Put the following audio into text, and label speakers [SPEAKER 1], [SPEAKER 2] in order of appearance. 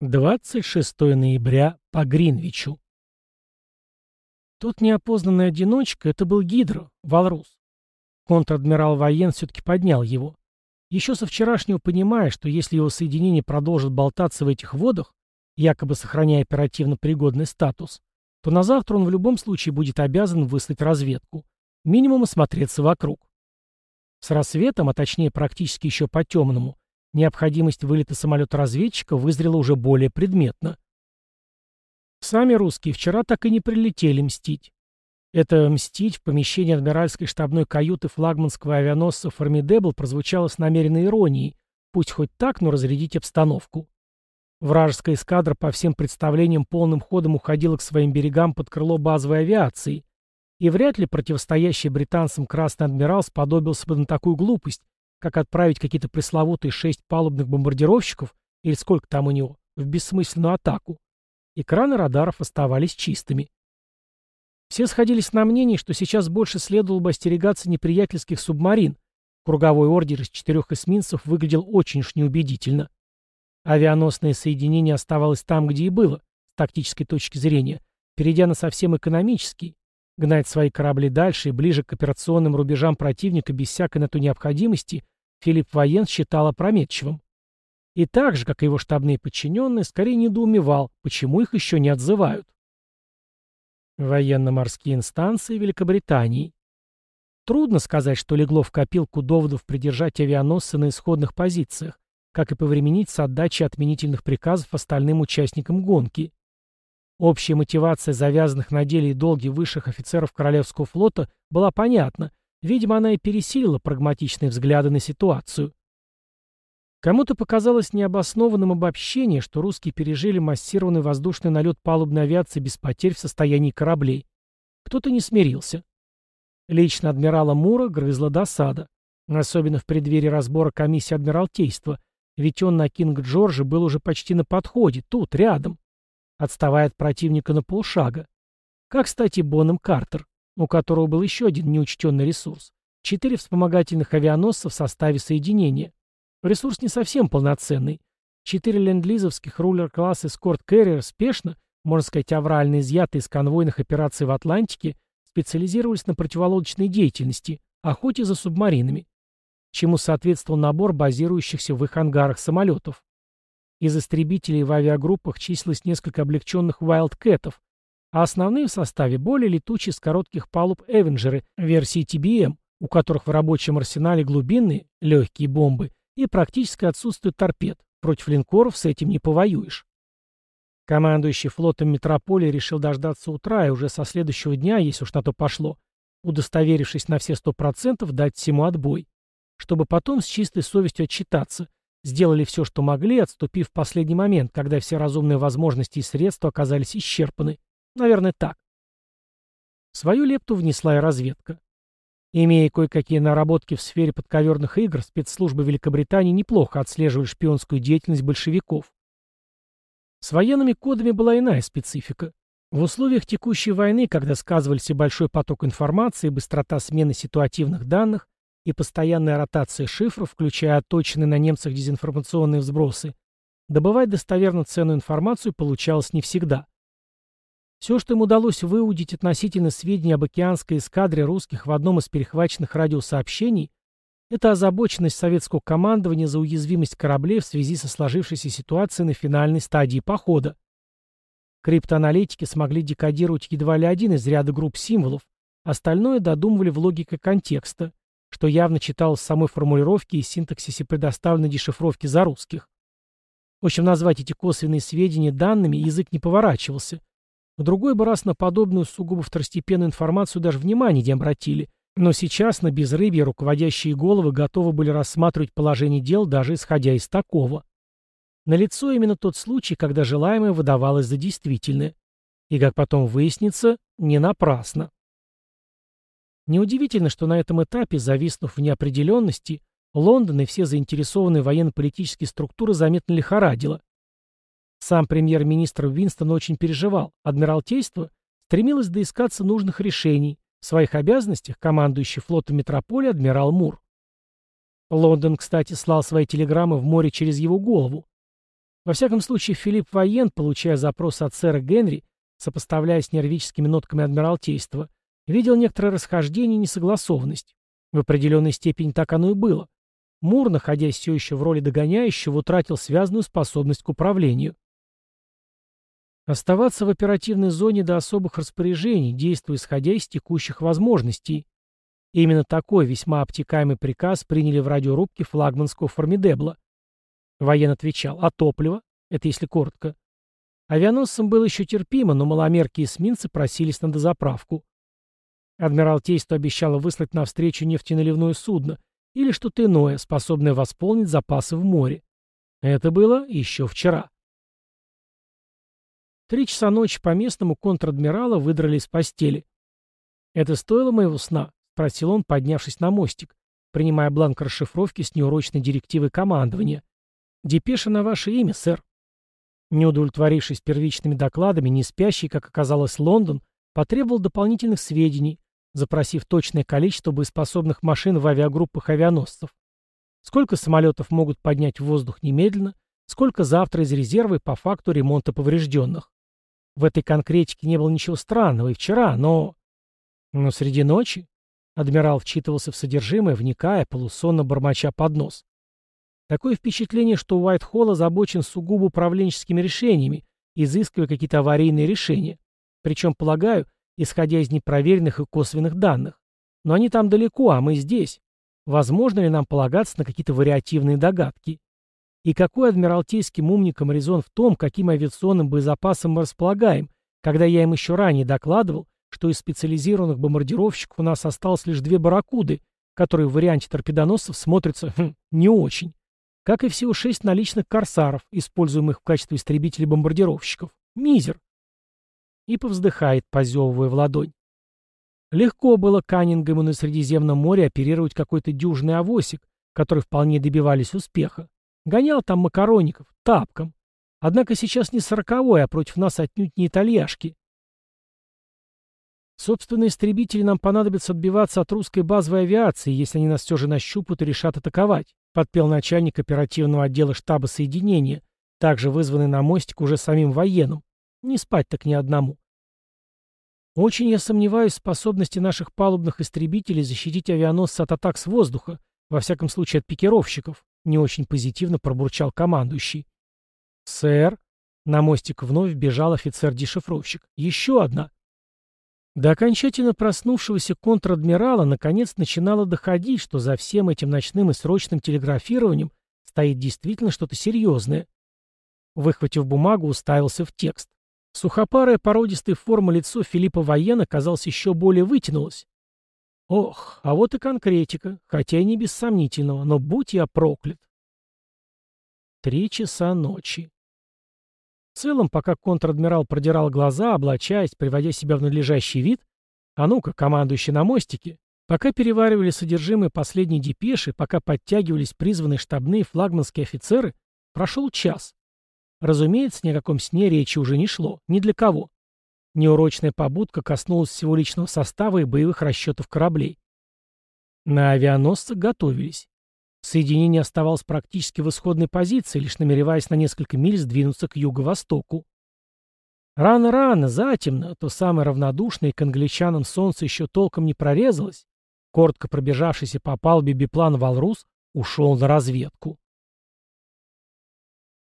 [SPEAKER 1] 26 ноября по Гринвичу. Тот неопознанный одиночка — это был Гидро, Валрус. Контр-адмирал Воен все-таки поднял его. Еще со вчерашнего понимая, что если его соединение продолжит болтаться в этих водах, якобы сохраняя оперативно пригодный статус, то на завтра он в любом случае будет обязан выслать разведку. Минимум осмотреться вокруг. С рассветом, а точнее практически еще по темному, необходимость вылета самолета-разведчика вызрела уже более предметно. Сами русские вчера так и не прилетели мстить. Это «мстить» в помещении адмиральской штабной каюты флагманского авианосца «Формидебл» прозвучало с намеренной иронией, пусть хоть так, но разрядить обстановку. Вражеская эскадра по всем представлениям полным ходом уходила к своим берегам под крыло базовой авиации, и вряд ли противостоящий британцам Красный Адмирал сподобился бы на такую глупость, как отправить какие-то пресловутые шесть палубных бомбардировщиков, или сколько там у него, в бессмысленную атаку. Экраны радаров оставались чистыми. Все сходились на мнении, что сейчас больше следовало бы остерегаться неприятельских субмарин. Круговой ордер из четырех эсминцев выглядел очень уж неубедительно. Авианосное соединение оставалось там, где и было, с тактической точки зрения, перейдя на совсем экономический, Гнать свои корабли дальше и ближе к операционным рубежам противника без всякой на то необходимости Филипп Воен считал опрометчивым. И так же, как и его штабные подчиненные, скорее недоумевал, почему их еще не отзывают. Военно-морские инстанции Великобритании. Трудно сказать, что легло в копилку доводов придержать авианосцы на исходных позициях, как и повременить с отдачей отменительных приказов остальным участникам гонки. Общая мотивация завязанных на деле и долги высших офицеров Королевского флота была понятна, видимо, она и пересилила прагматичные взгляды на ситуацию. Кому-то показалось необоснованным обобщение, что русские пережили массированный воздушный налет палубной авиации без потерь в состоянии кораблей. Кто-то не смирился. Лично адмирала Мура грызла досада, особенно в преддверии разбора комиссии Адмиралтейства, ведь он на Кинг-Джорже был уже почти на подходе, тут, рядом отставая от противника на полшага. Как, кстати, Бонем Картер, у которого был еще один неучтенный ресурс. Четыре вспомогательных авианосца в составе соединения. Ресурс не совсем полноценный. Четыре ленд-лизовских рулер-класс Escort Carrier спешно, можно сказать, аврально изъятые из конвойных операций в Атлантике, специализировались на противолодочной деятельности, охоте за субмаринами, чему соответствовал набор базирующихся в их ангарах самолетов. Из истребителей в авиагруппах числилось несколько облегченных «Вайлдкэтов», а основные в составе более летучие с коротких палуб «Эвенджеры» версии TBM, у которых в рабочем арсенале глубинные, легкие бомбы и практически отсутствует торпед. Против линкоров с этим не повоюешь. Командующий флотом метрополии решил дождаться утра и уже со следующего дня, если уж на то пошло, удостоверившись на все сто процентов, дать всему отбой, чтобы потом с чистой совестью отчитаться, Сделали все, что могли, отступив в последний момент, когда все разумные возможности и средства оказались исчерпаны. Наверное, так. Свою лепту внесла и разведка. Имея кое-какие наработки в сфере подковерных игр, спецслужбы Великобритании неплохо отслеживали шпионскую деятельность большевиков. С военными кодами была иная специфика. В условиях текущей войны, когда сказывались и большой поток информации, быстрота смены ситуативных данных, и постоянная ротация шифров, включая отточенные на немцах дезинформационные взбросы, добывать достоверно ценную информацию получалось не всегда. Все, что им удалось выудить относительно сведений об океанской эскадре русских в одном из перехваченных радиосообщений, это озабоченность советского командования за уязвимость кораблей в связи со сложившейся ситуацией на финальной стадии похода. Криптоаналитики смогли декодировать едва ли один из ряда групп символов, остальное додумывали в логике контекста, что явно читалось в самой формулировке и синтаксисе предоставленной дешифровки за русских. В общем, назвать эти косвенные сведения данными язык не поворачивался. В другой бы раз на подобную сугубо второстепенную информацию даже внимания не обратили, но сейчас на безрыбье руководящие головы готовы были рассматривать положение дел даже исходя из такого. Налицо именно тот случай, когда желаемое выдавалось за действительное. И, как потом выяснится, не напрасно. Неудивительно, что на этом этапе, зависнув в неопределенности, Лондон и все заинтересованные военно-политические структуры заметно лихорадило. Сам премьер-министр Винстон очень переживал. Адмиралтейство стремилось доискаться нужных решений. В своих обязанностях командующий флотом метрополии адмирал Мур. Лондон, кстати, слал свои телеграммы в море через его голову. Во всяком случае, Филипп Воен, получая запрос от сэра Генри, сопоставляя с нервическими нотками Адмиралтейства, видел некоторое расхождение и несогласованность. В определенной степени так оно и было. Мур, находясь все еще в роли догоняющего, утратил связанную способность к управлению. Оставаться в оперативной зоне до особых распоряжений, действуя исходя из текущих возможностей. Именно такой весьма обтекаемый приказ приняли в радиорубке флагманского формидебла. Воен отвечал, а топливо? Это если коротко. Авианосцам было еще терпимо, но маломерки эсминцы просились на дозаправку. Адмиралтейство обещало выслать навстречу нефтеналивное судно или что-то иное, способное восполнить запасы в море. Это было еще вчера. Три часа ночи по местному контр-адмирала выдрали из постели. «Это стоило моего сна?» — спросил он, поднявшись на мостик, принимая бланк расшифровки с неурочной директивы командования. «Депеша на ваше имя, сэр». Не удовлетворившись первичными докладами, не спящий, как оказалось, Лондон, потребовал дополнительных сведений, запросив точное количество боеспособных машин в авиагруппах авианосцев. Сколько самолетов могут поднять в воздух немедленно, сколько завтра из резерва и по факту ремонта поврежденных. В этой конкретике не было ничего странного и вчера, но... Но среди ночи адмирал вчитывался в содержимое, вникая, полусонно бормоча под нос. Такое впечатление, что Уайт-Холл озабочен сугубо управленческими решениями, изыскивая какие-то аварийные решения. Причем, полагаю, исходя из непроверенных и косвенных данных. Но они там далеко, а мы здесь. Возможно ли нам полагаться на какие-то вариативные догадки? И какой адмиралтейским умникам резон в том, каким авиационным боезапасом мы располагаем, когда я им еще ранее докладывал, что из специализированных бомбардировщиков у нас осталось лишь две «Барракуды», которые в варианте торпедоносцев смотрятся хм, не очень. Как и всего шесть наличных «Корсаров», используемых в качестве истребителей-бомбардировщиков. Мизер. И повздыхает, позевывая в ладонь. Легко было Каннингему на Средиземном море оперировать какой-то дюжный авосик, который вполне добивались успеха. Гонял там макароников, тапком. Однако сейчас не сороковой, а против нас отнюдь не итальяшки. Собственно, истребители нам понадобится отбиваться от русской базовой авиации, если они нас все же нащупают и решат атаковать, подпел начальник оперативного отдела штаба соединения, также вызванный на мостик уже самим военным. Не спать так ни одному. Очень я сомневаюсь в способности наших палубных истребителей защитить авианосцы от атак с воздуха, во всяком случае от пикировщиков. Не очень позитивно пробурчал командующий. «Сэр!» На мостик вновь бежал офицер-дешифровщик. «Еще одна!» До окончательно проснувшегося контр-адмирала наконец начинало доходить, что за всем этим ночным и срочным телеграфированием стоит действительно что-то серьезное. Выхватив бумагу, уставился в текст. Сухопарая породистой формы лицо Филиппа Воена, казалось, еще более вытянулось. Ох, а вот и конкретика, хотя и не без сомнительного, но будь я проклят. Три часа ночи. В целом, пока контр-адмирал продирал глаза, облачаясь, приводя себя в надлежащий вид, а ну-ка, командующий на мостике, пока переваривали содержимое последней депеши, пока подтягивались призванные штабные флагманские офицеры, прошел час. Разумеется, ни о каком сне речи уже не шло, ни для кого. Неурочная побудка коснулась всего личного состава и боевых расчетов кораблей. На авианосцы готовились. Соединение оставалось практически в исходной позиции, лишь намереваясь на несколько миль сдвинуться к юго-востоку. Рано-рано, затемно, то самое равнодушное к англичанам солнце еще толком не прорезалось, коротко пробежавшийся по палубе биплан «Валрус» ушел на разведку.